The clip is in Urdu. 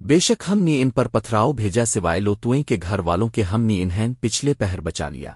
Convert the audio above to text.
بے شک ہم نے ان پر پتھراؤ بھیجا سوائے لوتوئیں کے گھر والوں کے ہم نے انہیں پچھلے پہر بچا لیا۔